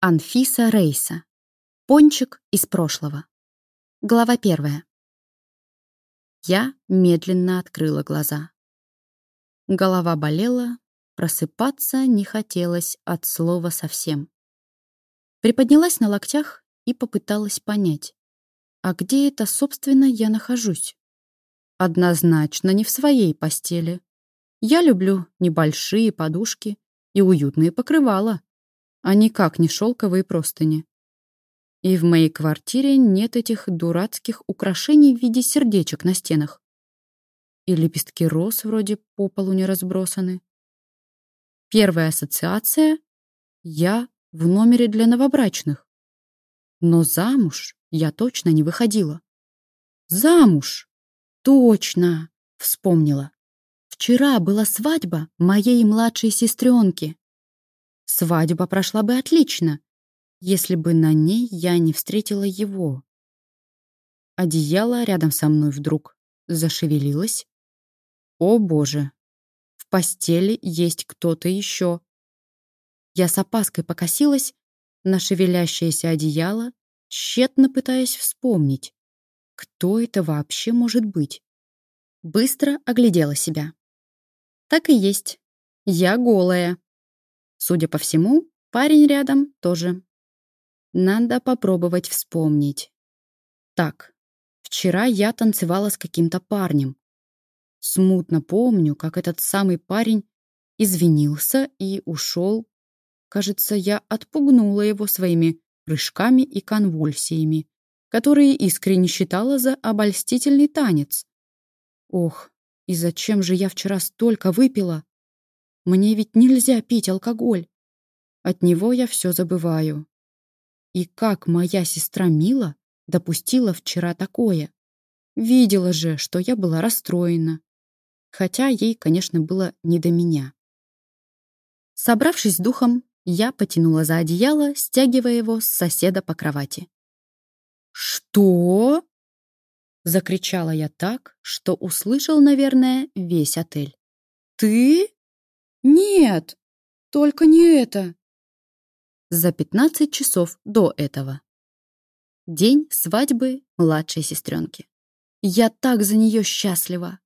Анфиса Рейса. Пончик из прошлого. Глава первая. Я медленно открыла глаза. Голова болела, просыпаться не хотелось от слова совсем. Приподнялась на локтях и попыталась понять, а где это, собственно, я нахожусь? Однозначно не в своей постели. Я люблю небольшие подушки и уютные покрывала а никак не шелковые простыни. И в моей квартире нет этих дурацких украшений в виде сердечек на стенах. И лепестки роз вроде по полу не разбросаны. Первая ассоциация — я в номере для новобрачных. Но замуж я точно не выходила. Замуж! Точно! Вспомнила. Вчера была свадьба моей младшей сестренки. Свадьба прошла бы отлично, если бы на ней я не встретила его. Одеяло рядом со мной вдруг зашевелилось. О боже, в постели есть кто-то еще. Я с опаской покосилась на шевелящееся одеяло, тщетно пытаясь вспомнить, кто это вообще может быть. Быстро оглядела себя. Так и есть. Я голая. Судя по всему, парень рядом тоже. Надо попробовать вспомнить. Так, вчера я танцевала с каким-то парнем. Смутно помню, как этот самый парень извинился и ушел. Кажется, я отпугнула его своими прыжками и конвульсиями, которые искренне считала за обольстительный танец. Ох, и зачем же я вчера столько выпила? Мне ведь нельзя пить алкоголь. От него я все забываю. И как моя сестра Мила допустила вчера такое? Видела же, что я была расстроена. Хотя ей, конечно, было не до меня. Собравшись с духом, я потянула за одеяло, стягивая его с соседа по кровати. «Что?» — закричала я так, что услышал, наверное, весь отель. «Ты?» «Нет, только не это!» За 15 часов до этого. День свадьбы младшей сестренки. Я так за нее счастлива.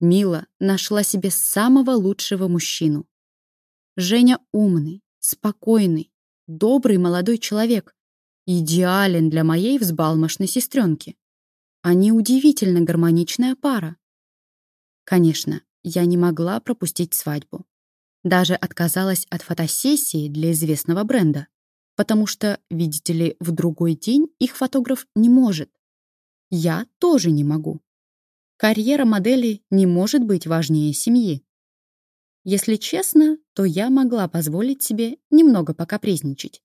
Мила нашла себе самого лучшего мужчину. Женя умный, спокойный, добрый молодой человек. Идеален для моей взбалмошной сестренки. Они удивительно гармоничная пара. Конечно, я не могла пропустить свадьбу. Даже отказалась от фотосессии для известного бренда, потому что, видите ли, в другой день их фотограф не может. Я тоже не могу. Карьера модели не может быть важнее семьи. Если честно, то я могла позволить себе немного покапризничать.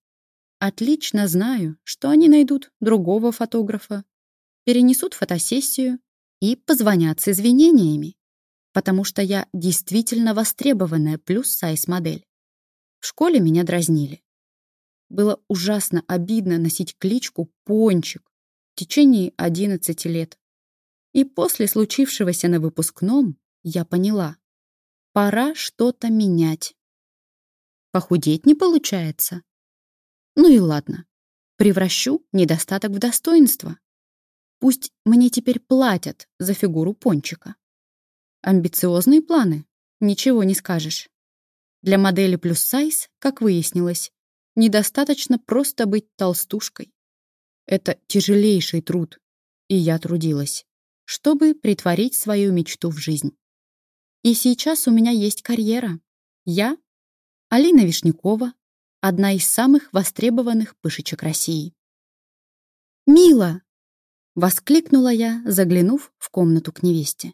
Отлично знаю, что они найдут другого фотографа, перенесут фотосессию и позвонят с извинениями потому что я действительно востребованная плюс-сайз-модель. В школе меня дразнили. Было ужасно обидно носить кличку «Пончик» в течение 11 лет. И после случившегося на выпускном я поняла, пора что-то менять. Похудеть не получается. Ну и ладно, превращу недостаток в достоинство. Пусть мне теперь платят за фигуру пончика. Амбициозные планы? Ничего не скажешь. Для модели плюс сайз, как выяснилось, недостаточно просто быть толстушкой. Это тяжелейший труд, и я трудилась, чтобы притворить свою мечту в жизнь. И сейчас у меня есть карьера. Я — Алина Вишнякова, одна из самых востребованных пышечек России. «Мила!» — воскликнула я, заглянув в комнату к невесте.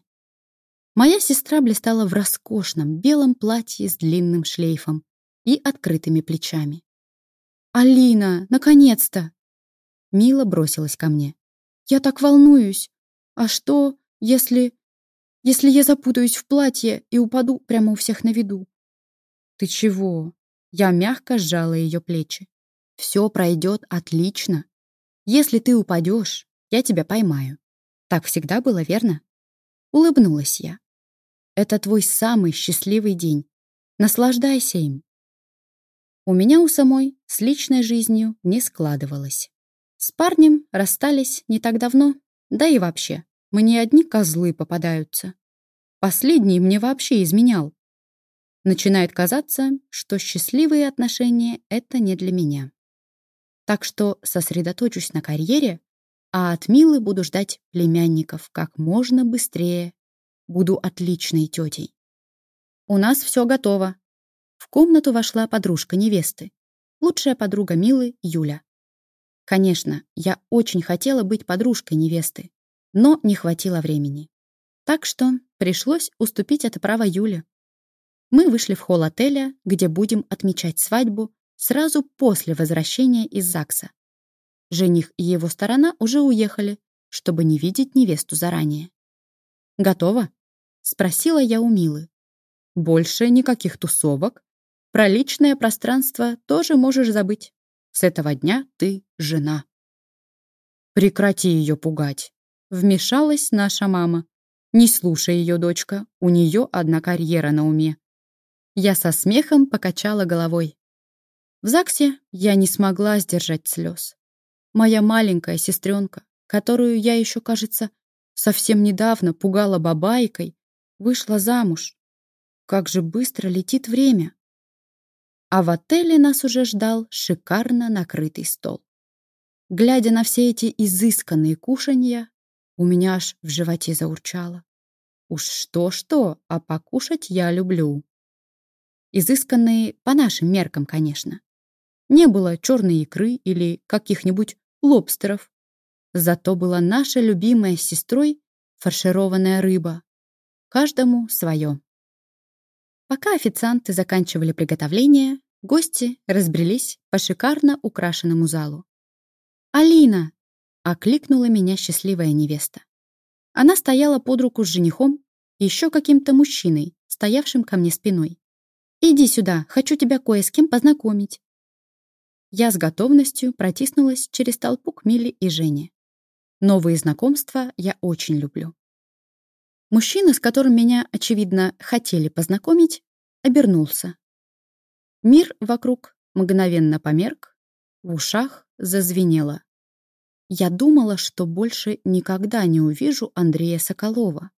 Моя сестра блистала в роскошном белом платье с длинным шлейфом и открытыми плечами. «Алина, наконец-то!» Мила бросилась ко мне. «Я так волнуюсь! А что, если... если я запутаюсь в платье и упаду прямо у всех на виду?» «Ты чего?» Я мягко сжала ее плечи. «Все пройдет отлично. Если ты упадешь, я тебя поймаю. Так всегда было, верно?» Улыбнулась я. «Это твой самый счастливый день. Наслаждайся им». У меня у самой с личной жизнью не складывалось. С парнем расстались не так давно, да и вообще, мне одни козлы попадаются. Последний мне вообще изменял. Начинает казаться, что счастливые отношения — это не для меня. Так что сосредоточусь на карьере, а от Милы буду ждать племянников как можно быстрее. Буду отличной тетей. У нас все готово. В комнату вошла подружка невесты, лучшая подруга Милы Юля. Конечно, я очень хотела быть подружкой невесты, но не хватило времени. Так что пришлось уступить это право Юле. Мы вышли в холл отеля, где будем отмечать свадьбу сразу после возвращения из ЗАГСа. Жених и его сторона уже уехали, чтобы не видеть невесту заранее. «Готово?» — спросила я у Милы. «Больше никаких тусовок. Про личное пространство тоже можешь забыть. С этого дня ты жена». «Прекрати ее пугать», — вмешалась наша мама. «Не слушай ее, дочка, у нее одна карьера на уме». Я со смехом покачала головой. В ЗАГСе я не смогла сдержать слез. Моя маленькая сестренка, которую я еще, кажется, совсем недавно пугала бабайкой, вышла замуж. Как же быстро летит время. А в отеле нас уже ждал шикарно накрытый стол. Глядя на все эти изысканные кушанья, у меня аж в животе заурчало. Уж что-что, а покушать я люблю. Изысканные по нашим меркам, конечно. Не было черной икры или каких-нибудь лобстеров. Зато была наша любимая с сестрой фаршированная рыба. Каждому свое. Пока официанты заканчивали приготовление, гости разбрелись по шикарно украшенному залу. «Алина!» — окликнула меня счастливая невеста. Она стояла под руку с женихом и еще каким-то мужчиной, стоявшим ко мне спиной. «Иди сюда, хочу тебя кое с кем познакомить». Я с готовностью протиснулась через толпу к Миле и Жене. Новые знакомства я очень люблю. Мужчина, с которым меня, очевидно, хотели познакомить, обернулся. Мир вокруг мгновенно померк, в ушах зазвенело. Я думала, что больше никогда не увижу Андрея Соколова.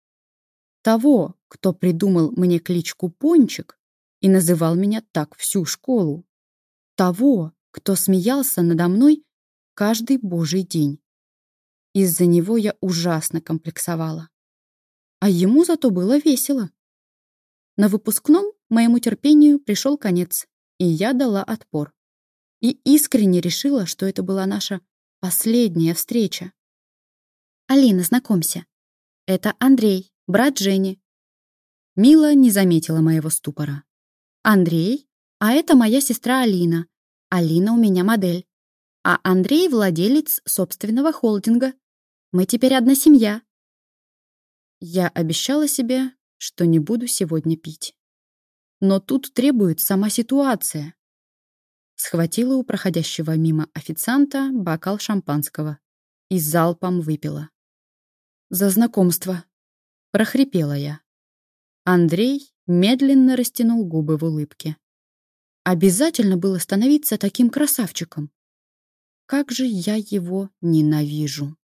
Того, кто придумал мне кличку Пончик и называл меня так всю школу. Того, кто смеялся надо мной каждый божий день. Из-за него я ужасно комплексовала. А ему зато было весело. На выпускном моему терпению пришел конец, и я дала отпор. И искренне решила, что это была наша последняя встреча. «Алина, знакомься. Это Андрей, брат Жени». Мила не заметила моего ступора. «Андрей? А это моя сестра Алина. Алина у меня модель. А Андрей владелец собственного холдинга. Мы теперь одна семья. Я обещала себе, что не буду сегодня пить. Но тут требует сама ситуация. Схватила у проходящего мимо официанта бокал шампанского и залпом выпила. «За знакомство!» — прохрипела я. Андрей медленно растянул губы в улыбке. Обязательно было становиться таким красавчиком. Как же я его ненавижу.